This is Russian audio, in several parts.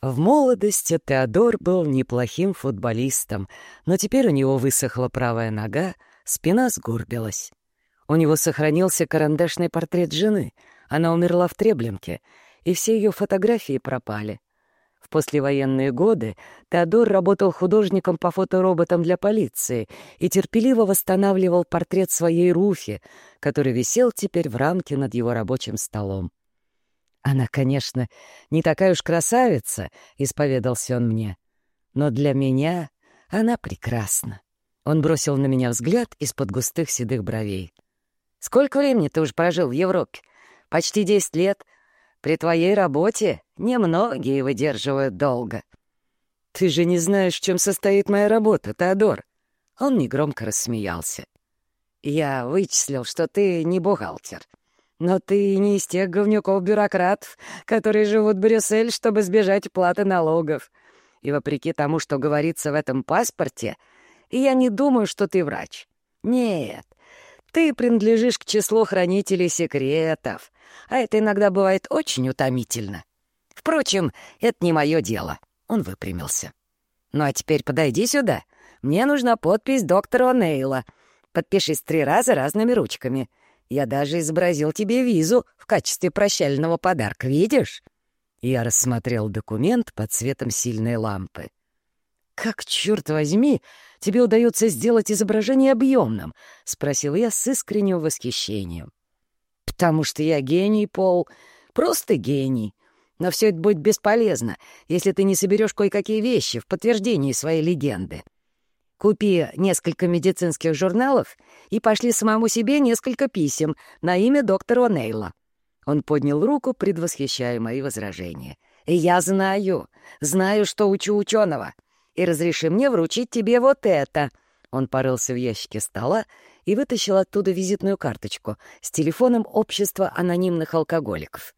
В молодости Теодор был неплохим футболистом, но теперь у него высохла правая нога, спина сгорбилась. У него сохранился карандашный портрет жены. Она умерла в Треблинке, и все ее фотографии пропали. В послевоенные годы Теодор работал художником по фотороботам для полиции и терпеливо восстанавливал портрет своей Руфи, который висел теперь в рамке над его рабочим столом. «Она, конечно, не такая уж красавица», — исповедался он мне. «Но для меня она прекрасна». Он бросил на меня взгляд из-под густых седых бровей. «Сколько времени ты уж прожил в Европе? Почти десять лет. При твоей работе немногие выдерживают долго». «Ты же не знаешь, в чем состоит моя работа, Теодор». Он негромко рассмеялся. «Я вычислил, что ты не бухгалтер. Но ты не из тех говнюков-бюрократов, которые живут в Брюссель, чтобы избежать платы налогов. И вопреки тому, что говорится в этом паспорте, я не думаю, что ты врач. Нет, ты принадлежишь к числу хранителей секретов, а это иногда бывает очень утомительно. Впрочем, это не мое дело. Он выпрямился. Ну а теперь подойди сюда. Мне нужна подпись доктора О'Нейла. Подпишись три раза разными ручками. Я даже изобразил тебе визу в качестве прощального подарка, видишь?» Я рассмотрел документ под светом сильной лампы. «Как, черт возьми, тебе удается сделать изображение объемным?» — спросил я с искренним восхищением. «Потому что я гений, Пол, просто гений. Но все это будет бесполезно, если ты не соберешь кое-какие вещи в подтверждении своей легенды. Купи несколько медицинских журналов и пошли самому себе несколько писем на имя доктора О'Нейла». Он поднял руку, предвосхищая мои возражения. «Я знаю, знаю, что учу ученого, и разреши мне вручить тебе вот это». Он порылся в ящике стола и вытащил оттуда визитную карточку с телефоном общества анонимных алкоголиков.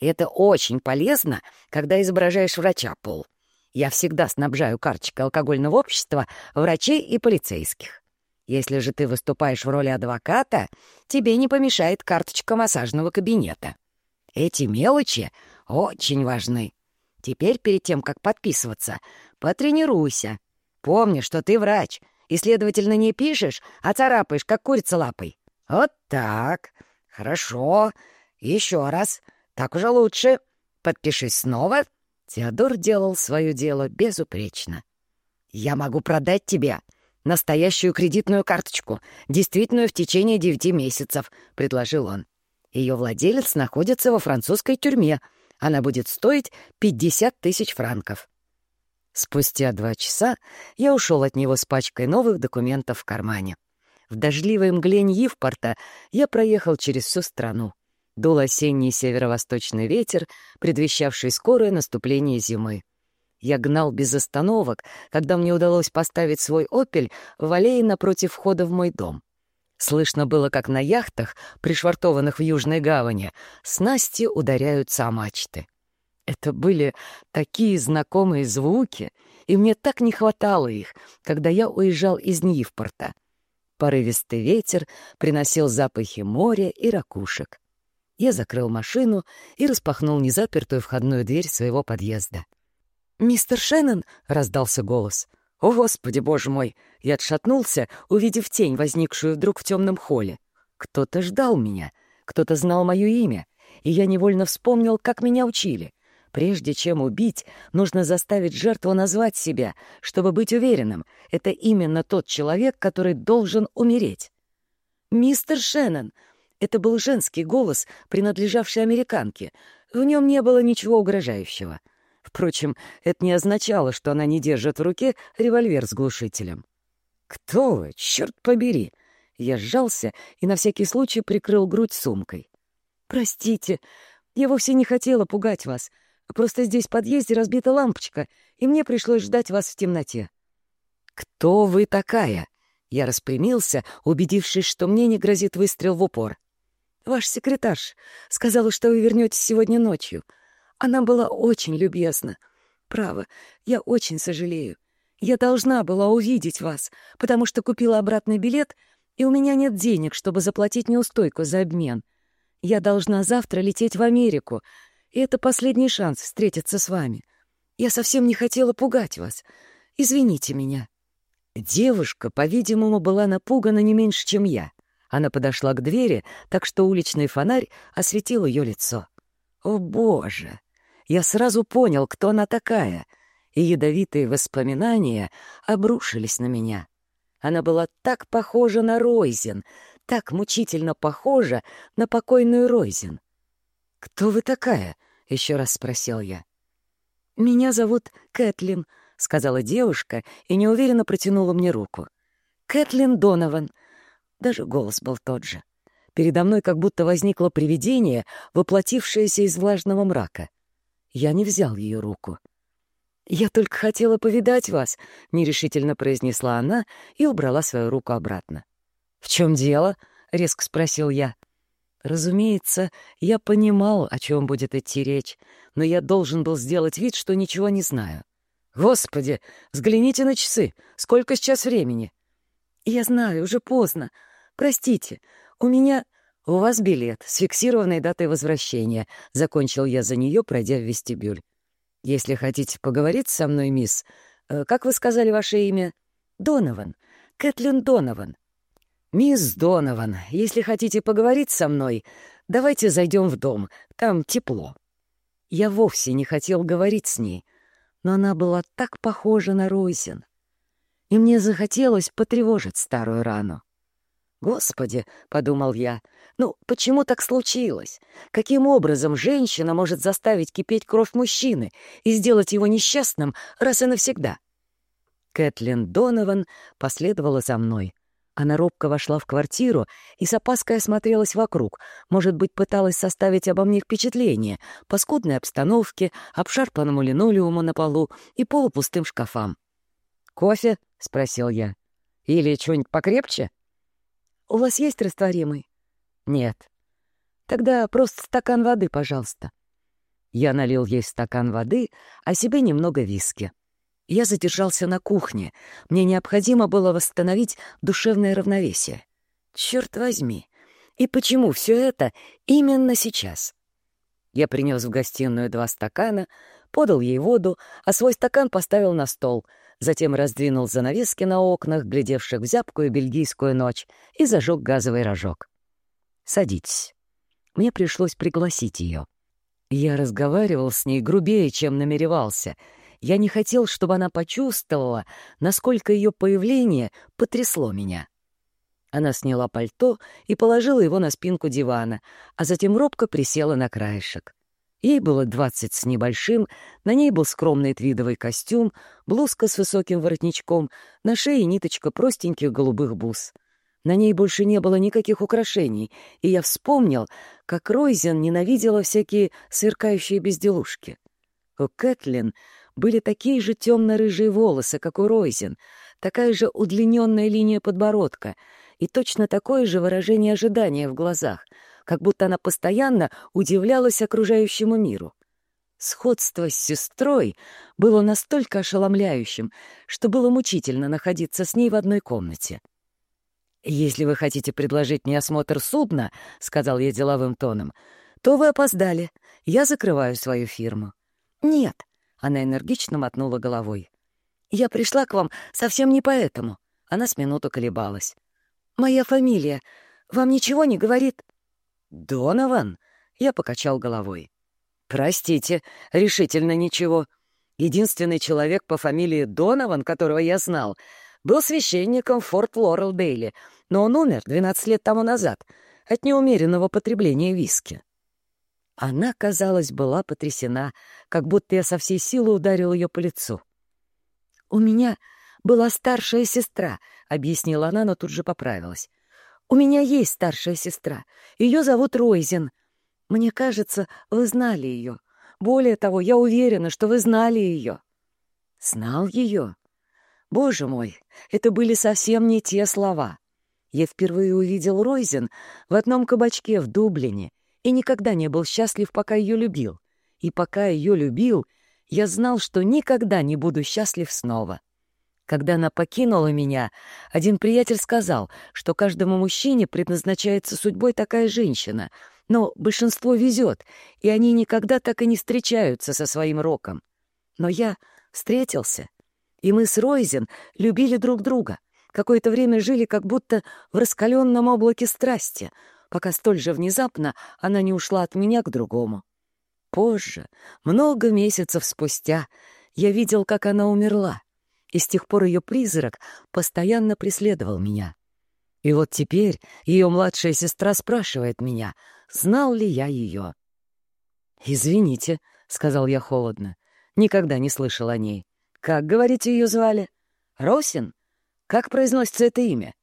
«Это очень полезно, когда изображаешь врача, Пол. Я всегда снабжаю карточкой алкогольного общества врачей и полицейских. Если же ты выступаешь в роли адвоката, тебе не помешает карточка массажного кабинета. Эти мелочи очень важны. Теперь, перед тем, как подписываться, потренируйся. Помни, что ты врач, и, следовательно, не пишешь, а царапаешь, как курица лапой. Вот так. Хорошо. Еще раз. Так уже лучше. Подпишись снова Теодор делал свое дело безупречно. «Я могу продать тебе настоящую кредитную карточку, действительную в течение девяти месяцев», — предложил он. «Ее владелец находится во французской тюрьме. Она будет стоить 50 тысяч франков». Спустя два часа я ушел от него с пачкой новых документов в кармане. В дождливой мгле Ньивпорта я проехал через всю страну. Дул осенний северо-восточный ветер, предвещавший скорое наступление зимы. Я гнал без остановок, когда мне удалось поставить свой «Опель» в аллее напротив входа в мой дом. Слышно было, как на яхтах, пришвартованных в Южной гавани, снасти ударяются о мачты. Это были такие знакомые звуки, и мне так не хватало их, когда я уезжал из Ньивпорта. Порывистый ветер приносил запахи моря и ракушек. Я закрыл машину и распахнул незапертую входную дверь своего подъезда. «Мистер Шеннон!» — раздался голос. «О, Господи, боже мой!» Я отшатнулся, увидев тень, возникшую вдруг в темном холле. Кто-то ждал меня, кто-то знал мое имя, и я невольно вспомнил, как меня учили. Прежде чем убить, нужно заставить жертву назвать себя, чтобы быть уверенным, это именно тот человек, который должен умереть. «Мистер Шеннон!» Это был женский голос, принадлежавший американке. В нем не было ничего угрожающего. Впрочем, это не означало, что она не держит в руке револьвер с глушителем. «Кто вы? Черт побери!» Я сжался и на всякий случай прикрыл грудь сумкой. «Простите, я вовсе не хотела пугать вас. Просто здесь в подъезде разбита лампочка, и мне пришлось ждать вас в темноте». «Кто вы такая?» Я распрямился, убедившись, что мне не грозит выстрел в упор. Ваш секретарш сказала, что вы вернетесь сегодня ночью. Она была очень любезна. Право, я очень сожалею. Я должна была увидеть вас, потому что купила обратный билет, и у меня нет денег, чтобы заплатить неустойку за обмен. Я должна завтра лететь в Америку, и это последний шанс встретиться с вами. Я совсем не хотела пугать вас. Извините меня». Девушка, по-видимому, была напугана не меньше, чем я. Она подошла к двери, так что уличный фонарь осветил ее лицо. «О, Боже!» Я сразу понял, кто она такая, и ядовитые воспоминания обрушились на меня. Она была так похожа на Ройзен, так мучительно похожа на покойную Ройзен. «Кто вы такая?» — еще раз спросил я. «Меня зовут Кэтлин», — сказала девушка и неуверенно протянула мне руку. «Кэтлин Донован». Даже голос был тот же. Передо мной как будто возникло привидение, воплотившееся из влажного мрака. Я не взял ее руку. «Я только хотела повидать вас», — нерешительно произнесла она и убрала свою руку обратно. «В чем дело?» — резко спросил я. Разумеется, я понимал, о чем будет идти речь, но я должен был сделать вид, что ничего не знаю. «Господи, взгляните на часы! Сколько сейчас времени?» «Я знаю, уже поздно. Простите, у меня...» «У вас билет с фиксированной датой возвращения», — закончил я за нее, пройдя в вестибюль. «Если хотите поговорить со мной, мисс... Э, как вы сказали ваше имя?» «Донован. Кэтлин Донован». «Мисс Донован, если хотите поговорить со мной, давайте зайдем в дом, там тепло». Я вовсе не хотел говорить с ней, но она была так похожа на Ройзен, и мне захотелось потревожить старую рану. «Господи!» — подумал я. «Ну, почему так случилось? Каким образом женщина может заставить кипеть кровь мужчины и сделать его несчастным раз и навсегда?» Кэтлин Донован последовала за мной — она робко вошла в квартиру и с опаской осмотрелась вокруг, может быть, пыталась составить обо мне впечатление по скудной обстановке, обшарпанному линолеуму на полу и полупустым шкафам. «Кофе?» — спросил я. «Или что-нибудь покрепче?» «У вас есть растворимый?» «Нет». «Тогда просто стакан воды, пожалуйста». Я налил ей стакан воды, а себе немного виски. Я задержался на кухне. Мне необходимо было восстановить душевное равновесие. Черт возьми! И почему все это именно сейчас? Я принес в гостиную два стакана, подал ей воду, а свой стакан поставил на стол, затем раздвинул занавески на окнах, глядевших в зябкую бельгийскую ночь, и зажег газовый рожок. «Садитесь». Мне пришлось пригласить ее. Я разговаривал с ней грубее, чем намеревался — я не хотел, чтобы она почувствовала, насколько ее появление потрясло меня. Она сняла пальто и положила его на спинку дивана, а затем робко присела на краешек. Ей было двадцать с небольшим, на ней был скромный твидовый костюм, блузка с высоким воротничком, на шее ниточка простеньких голубых бус. На ней больше не было никаких украшений, и я вспомнил, как Ройзен ненавидела всякие сверкающие безделушки. У Кэтлин были такие же темно-рыжие волосы, как у Ройзен, такая же удлиненная линия подбородка и точно такое же выражение ожидания в глазах, как будто она постоянно удивлялась окружающему миру. Сходство с сестрой было настолько ошеломляющим, что было мучительно находиться с ней в одной комнате. «Если вы хотите предложить мне осмотр судна, — сказал я деловым тоном, — то вы опоздали. Я закрываю свою фирму». «Нет, она энергично мотнула головой. «Я пришла к вам совсем не поэтому». Она с минуту колебалась. «Моя фамилия вам ничего не говорит?» «Донован?» Я покачал головой. «Простите, решительно ничего. Единственный человек по фамилии Донован, которого я знал, был священником Форт Лорел-Дейли, но он умер 12 лет тому назад от неумеренного потребления виски. Она, казалось, была потрясена, как будто я со всей силы ударил ее по лицу. «У меня была старшая сестра», — объяснила она, но тут же поправилась. «У меня есть старшая сестра. Ее зовут Ройзен. Мне кажется, вы знали ее. Более того, я уверена, что вы знали ее». «Знал ее?» Боже мой, это были совсем не те слова. Я впервые увидел Ройзен в одном кабачке в Дублине и никогда не был счастлив, пока ее любил. И пока ее любил, я знал, что никогда не буду счастлив снова. Когда она покинула меня, один приятель сказал, что каждому мужчине предназначается судьбой такая женщина, но большинство везет, и они никогда так и не встречаются со своим роком. Но я встретился, и мы с Ройзен любили друг друга. Какое-то время жили как будто в раскаленном облаке страсти, пока столь же внезапно она не ушла от меня к другому. Позже, много месяцев спустя, я видел, как она умерла, и с тех пор ее призрак постоянно преследовал меня. И вот теперь ее младшая сестра спрашивает меня, знал ли я ее. «Извините», — сказал я холодно, — «никогда не слышал о ней. Как, говорите, ее звали? Росин? Как произносится это имя?»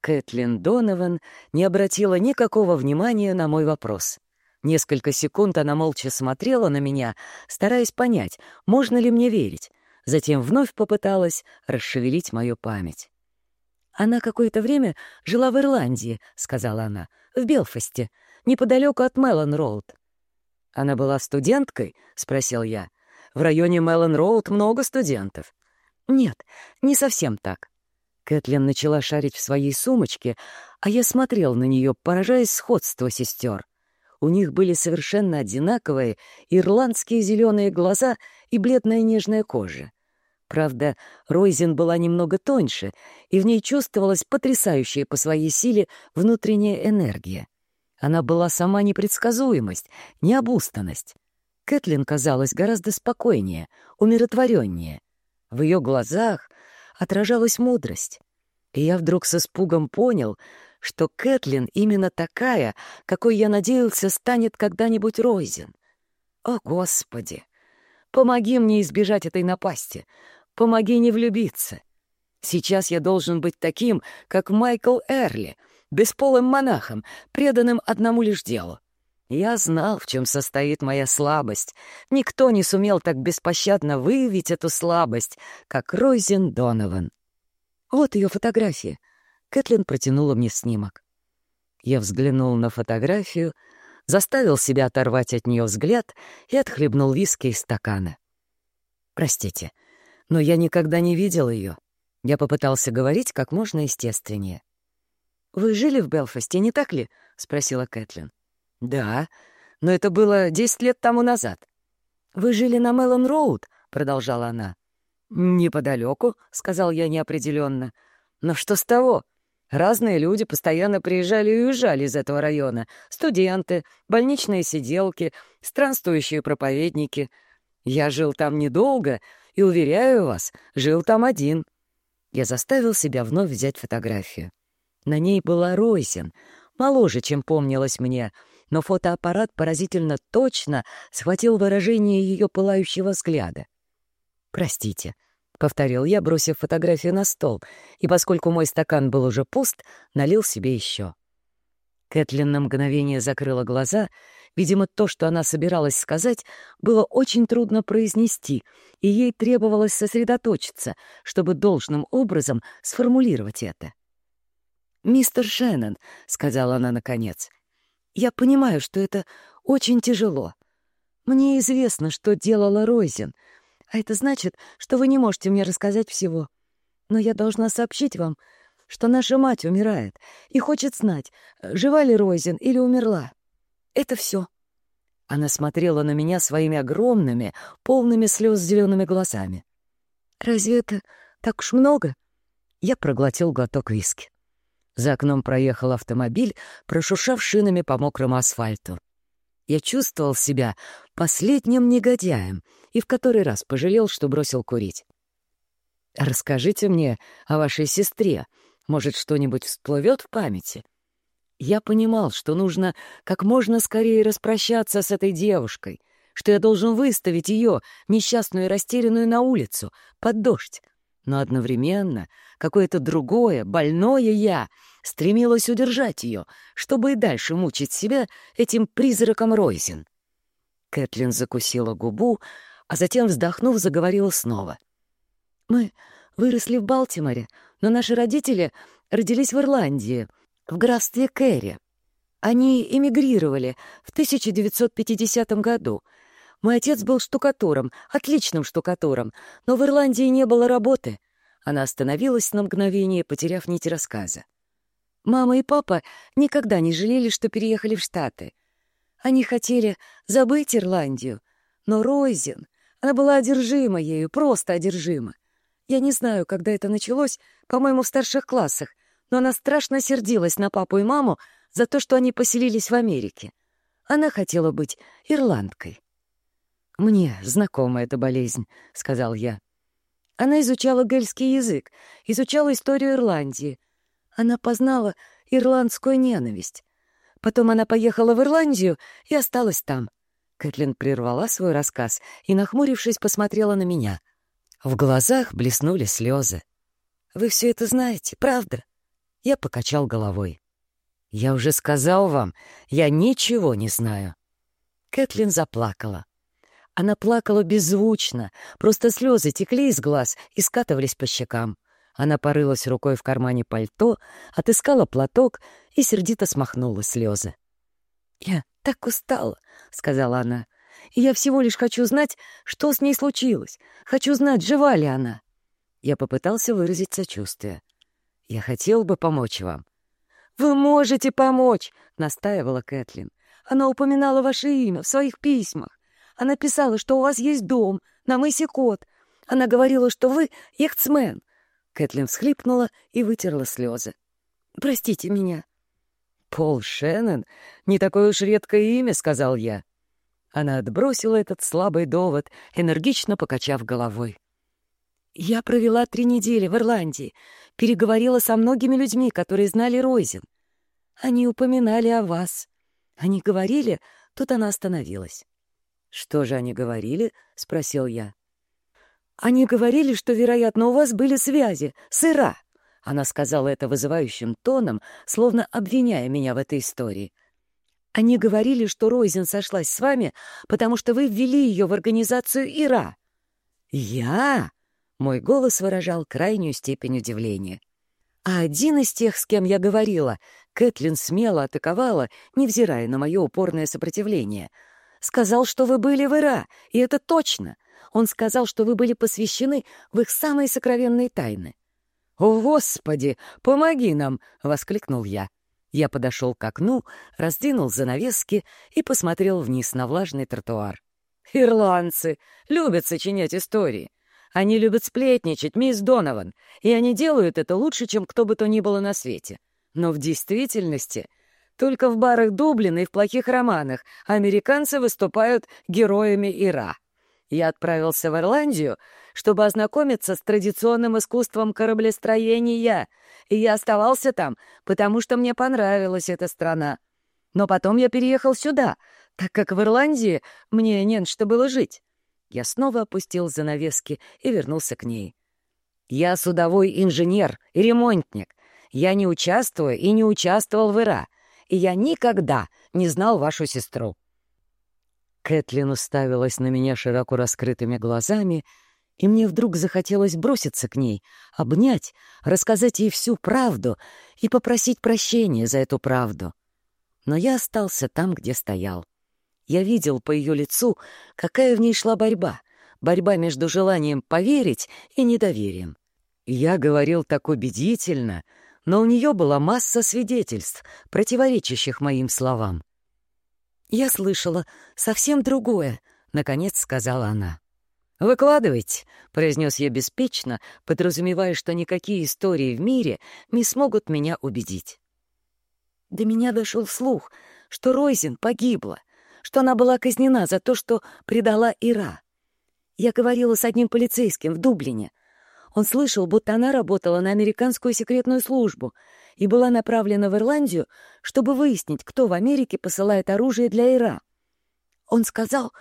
Кэтлин Донован не обратила никакого внимания на мой вопрос. Несколько секунд она молча смотрела на меня, стараясь понять, можно ли мне верить. Затем вновь попыталась расшевелить мою память. «Она какое-то время жила в Ирландии», — сказала она, — «в Белфасте, неподалеку от Меллон-Роуд». «Она была студенткой?» — спросил я. «В районе Меллон-Роуд много студентов». «Нет, не совсем так». Кэтлин начала шарить в своей сумочке, а я смотрел на нее, поражаясь сходству сестер. У них были совершенно одинаковые ирландские зеленые глаза и бледная нежная кожа. Правда, Ройзен была немного тоньше, и в ней чувствовалась потрясающая по своей силе внутренняя энергия. Она была сама непредсказуемость, необустанность. Кэтлин казалась гораздо спокойнее, умиротвореннее. В ее глазах отражалась мудрость. И я вдруг с испугом понял, что Кэтлин именно такая, какой я надеялся станет когда-нибудь Ройзен. О, Господи! Помоги мне избежать этой напасти. Помоги не влюбиться. Сейчас я должен быть таким, как Майкл Эрли, бесполым монахом, преданным одному лишь делу. Я знал, в чем состоит моя слабость. Никто не сумел так беспощадно выявить эту слабость, как Ройзен Донован. Вот ее фотография — Кэтлин протянула мне снимок. Я взглянул на фотографию, заставил себя оторвать от нее взгляд и отхлебнул виски из стакана. «Простите, но я никогда не видел ее. Я попытался говорить как можно естественнее. «Вы жили в Белфасте, не так ли?» — спросила Кэтлин. «Да, но это было десять лет тому назад». «Вы жили на Меллон-Роуд?» — продолжала она. «Неподалеку», — сказал я неопределенно. «Но что с того? Разные люди постоянно приезжали и уезжали из этого района. Студенты, больничные сиделки, странствующие проповедники. Я жил там недолго и, уверяю вас, жил там один. Я заставил себя вновь взять фотографию. На ней была Ройсин, моложе, чем помнилось мне, но фотоаппарат поразительно точно схватил выражение ее пылающего взгляда. «Простите», — повторил я, бросив фотографию на стол, и, поскольку мой стакан был уже пуст, налил себе еще. Кэтлин на мгновение закрыла глаза. Видимо, то, что она собиралась сказать, было очень трудно произнести, и ей требовалось сосредоточиться, чтобы должным образом сформулировать это. «Мистер Шеннон», — сказала она наконец, — «я понимаю, что это очень тяжело. Мне известно, что делала Ройзен — а это значит, что вы не можете мне рассказать всего. Но я должна сообщить вам, что наша мать умирает и хочет знать, жива ли Ройзен или умерла. Это все. Она смотрела на меня своими огромными, полными слез зелеными глазами. «Разве это так уж много?» Я проглотил глоток виски. За окном проехал автомобиль, прошуршав шинами по мокрому асфальту. Я чувствовал себя последним негодяем и в который раз пожалел, что бросил курить. «Расскажите мне о вашей сестре. Может, что-нибудь всплывет в памяти?» Я понимал, что нужно как можно скорее распрощаться с этой девушкой, что я должен выставить ее, несчастную и растерянную, на улицу, под дождь. Но одновременно какое-то другое, больное я стремилось удержать ее, чтобы и дальше мучить себя этим призраком Ройзен. Кэтлин закусила губу, а затем, вздохнув, заговорила снова. «Мы выросли в Балтиморе, но наши родители родились в Ирландии, в графстве Кэрри. Они эмигрировали в 1950 году. Мой отец был штукатуром, отличным штукатуром, но в Ирландии не было работы». Она остановилась на мгновение, потеряв нить рассказа. Мама и папа никогда не жалели, что переехали в Штаты. Они хотели забыть Ирландию, но Ройзен Она была одержима ею, просто одержима. Я не знаю, когда это началось, по-моему, в старших классах, но она страшно сердилась на папу и маму за то, что они поселились в Америке. Она хотела быть ирландкой. «Мне знакома эта болезнь», — сказал я. Она изучала гельский язык, изучала историю Ирландии. Она познала ирландскую ненависть. Потом она поехала в Ирландию и осталась там. Кэтлин прервала свой рассказ и, нахмурившись, посмотрела на меня. В глазах блеснули слезы. «Вы все это знаете, правда?» Я покачал головой. «Я уже сказал вам, я ничего не знаю». Кэтлин заплакала. Она плакала беззвучно, просто слезы текли из глаз и скатывались по щекам. Она порылась рукой в кармане пальто, отыскала платок и сердито смахнула слезы. «Я так устала», — сказала она. «И я всего лишь хочу знать, что с ней случилось. Хочу знать, жива ли она». Я попытался выразить сочувствие. «Я хотел бы помочь вам». «Вы можете помочь», — настаивала Кэтлин. «Она упоминала ваше имя в своих письмах. Она писала, что у вас есть дом на мысе Кот. Она говорила, что вы яхтсмен». Кэтлин всхлипнула и вытерла слезы. «Простите меня». «Пол Шеннон? Не такое уж редкое имя», — сказал я. Она отбросила этот слабый довод, энергично покачав головой. «Я провела три недели в Ирландии, переговорила со многими людьми, которые знали Ройзен. Они упоминали о вас. Они говорили...» Тут она остановилась. «Что же они говорили?» — спросил я. «Они говорили, что, вероятно, у вас были связи с Ира». Она сказала это вызывающим тоном, словно обвиняя меня в этой истории. «Они говорили, что Ройзен сошлась с вами, потому что вы ввели ее в организацию Ира». «Я?» — мой голос выражал крайнюю степень удивления. А один из тех, с кем я говорила, Кэтлин смело атаковала, невзирая на мое упорное сопротивление — Сказал, что вы были в Ира, и это точно. Он сказал, что вы были посвящены в их самые сокровенные тайны. «О, Господи, помоги нам!» — воскликнул я. Я подошел к окну, раздвинул занавески и посмотрел вниз на влажный тротуар. «Ирландцы любят сочинять истории. Они любят сплетничать, мисс Донован, и они делают это лучше, чем кто бы то ни было на свете. Но в действительности только в барах Дублина и в плохих романах американцы выступают героями Ира. Я отправился в Ирландию, чтобы ознакомиться с традиционным искусством кораблестроения, и я оставался там, потому что мне понравилась эта страна. Но потом я переехал сюда, так как в Ирландии мне не на что было жить. Я снова опустил занавески и вернулся к ней. Я судовой инженер и ремонтник. Я не участвую и не участвовал в Ира и я никогда не знал вашу сестру». Кэтлин уставилась на меня широко раскрытыми глазами, и мне вдруг захотелось броситься к ней, обнять, рассказать ей всю правду и попросить прощения за эту правду. Но я остался там, где стоял. Я видел по ее лицу, какая в ней шла борьба, борьба между желанием поверить и недоверием. Я говорил так убедительно — но у нее была масса свидетельств, противоречащих моим словам. «Я слышала совсем другое», — наконец сказала она. «Выкладывайте», — произнес я беспечно, подразумевая, что никакие истории в мире не смогут меня убедить. До меня дошел слух, что Ройзен погибла, что она была казнена за то, что предала Ира. Я говорила с одним полицейским в Дублине — он слышал, будто она работала на американскую секретную службу и была направлена в Ирландию, чтобы выяснить, кто в Америке посылает оружие для Ира. Он сказал,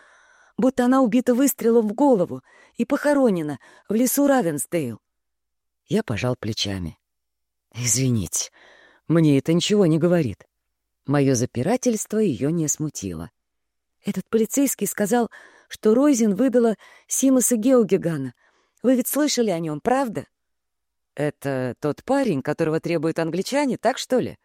будто она убита выстрелом в голову и похоронена в лесу Равенсдейл. Я пожал плечами. «Извините, мне это ничего не говорит». Мое запирательство ее не смутило. Этот полицейский сказал, что Ройзен выдала Симаса Геогигана, вы ведь слышали о нем, правда? Это тот парень, которого требуют англичане, так что ли?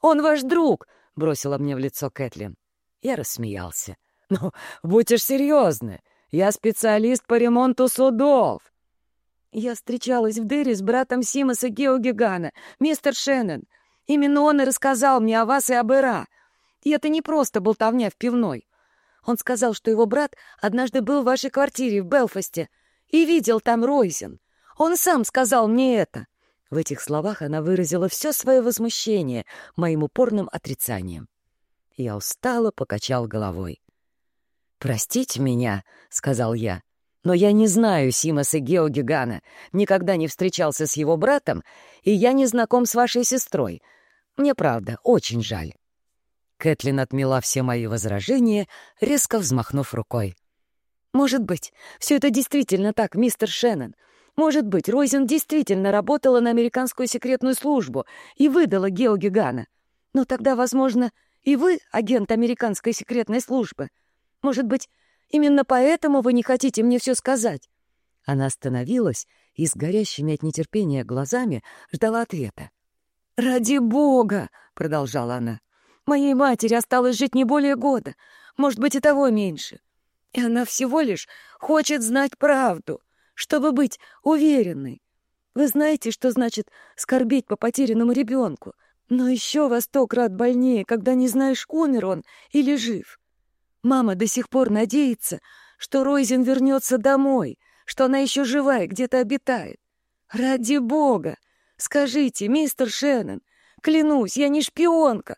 Он ваш друг, бросила мне в лицо Кэтлин. Я рассмеялся. Ну, будьте ж серьезны. Я специалист по ремонту судов. Я встречалась в Дыре с братом Симаса Геогигана, мистер Шеннон. Именно он и рассказал мне о вас и об Ира. И это не просто болтовня в пивной. Он сказал, что его брат однажды был в вашей квартире в Белфасте и видел там Ройзен. Он сам сказал мне это». В этих словах она выразила все свое возмущение моим упорным отрицанием. Я устало покачал головой. «Простите меня», — сказал я, — «но я не знаю Симаса Геогигана, никогда не встречался с его братом, и я не знаком с вашей сестрой. Мне, правда, очень жаль». Кэтлин отмела все мои возражения, резко взмахнув рукой. «Может быть, все это действительно так, мистер Шеннон. Может быть, Ройзен действительно работала на американскую секретную службу и выдала Геогигана. Но тогда, возможно, и вы агент американской секретной службы. Может быть, именно поэтому вы не хотите мне все сказать?» Она остановилась и с горящими от нетерпения глазами ждала ответа. «Ради бога!» — продолжала она. «Моей матери осталось жить не более года, может быть, и того меньше. И она всего лишь хочет знать правду, чтобы быть уверенной. Вы знаете, что значит скорбеть по потерянному ребенку, но еще во сто крат больнее, когда не знаешь, умер он или жив. Мама до сих пор надеется, что Ройзен вернется домой, что она еще жива и где-то обитает. Ради бога! Скажите, мистер Шеннон, клянусь, я не шпионка.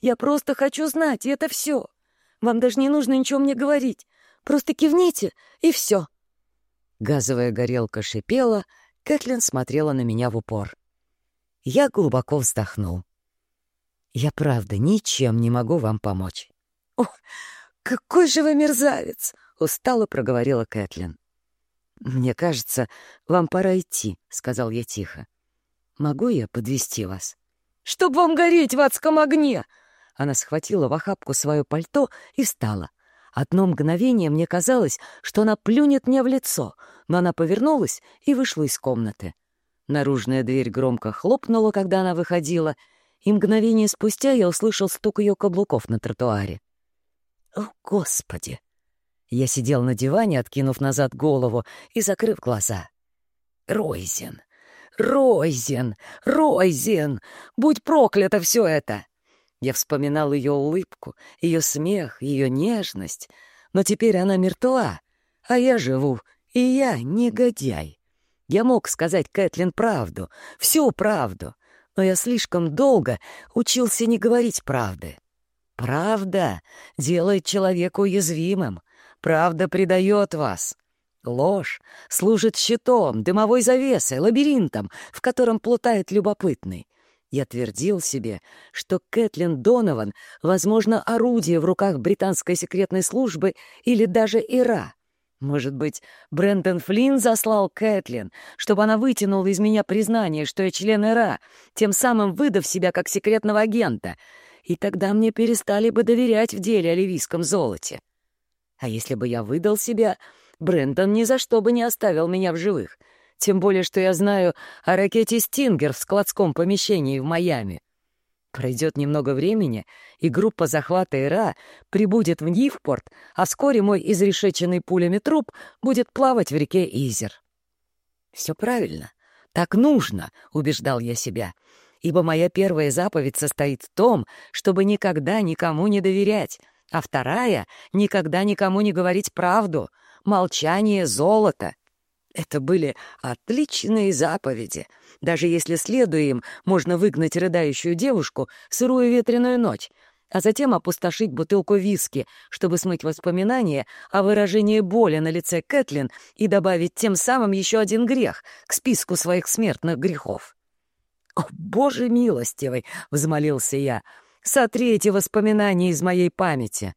Я просто хочу знать, и это все. Вам даже не нужно ничего мне говорить. Просто кивните, и все. Газовая горелка шипела, Кэтлин смотрела на меня в упор. Я глубоко вздохнул. «Я правда ничем не могу вам помочь». «Ох, какой же вы мерзавец!» — устало проговорила Кэтлин. «Мне кажется, вам пора идти», — сказал я тихо. «Могу я подвести вас?» «Чтоб вам гореть в адском огне!» Она схватила в охапку свое пальто и встала. Одно мгновение мне казалось, что она плюнет мне в лицо, но она повернулась и вышла из комнаты. Наружная дверь громко хлопнула, когда она выходила, и мгновение спустя я услышал стук ее каблуков на тротуаре. О, Господи! Я сидел на диване, откинув назад голову и закрыв глаза. Ройзен! Ройзен! Ройзен! Будь проклято все это! Я вспоминал ее улыбку, ее смех, ее нежность, но теперь она мертва, а я живу, и я негодяй. Я мог сказать Кэтлин правду, всю правду, но я слишком долго учился не говорить правды. Правда делает человека уязвимым, правда предает вас. Ложь служит щитом, дымовой завесой, лабиринтом, в котором плутает любопытный. Я твердил себе, что Кэтлин Донован, возможно, орудие в руках британской секретной службы или даже Ира. Может быть, Брэндон Флинн заслал Кэтлин, чтобы она вытянула из меня признание, что я член ИРА, тем самым выдав себя как секретного агента, и тогда мне перестали бы доверять в деле о ливийском золоте. А если бы я выдал себя, Брэндон ни за что бы не оставил меня в живых, тем более, что я знаю о ракете «Стингер» в складском помещении в Майами. Пройдет немного времени, и группа захвата ИРА прибудет в Ньюпорт, а вскоре мой изрешеченный пулями труп будет плавать в реке Изер. «Все правильно. Так нужно», — убеждал я себя, ибо моя первая заповедь состоит в том, чтобы никогда никому не доверять, а вторая — никогда никому не говорить правду. Молчание — золото. Это были отличные заповеди. Даже если, следуя им, можно выгнать рыдающую девушку в сырую ветреную ночь, а затем опустошить бутылку виски, чтобы смыть воспоминания о выражении боли на лице Кэтлин и добавить тем самым еще один грех к списку своих смертных грехов. «О, Боже милостивый!» — взмолился я. «Сотри эти воспоминания из моей памяти!»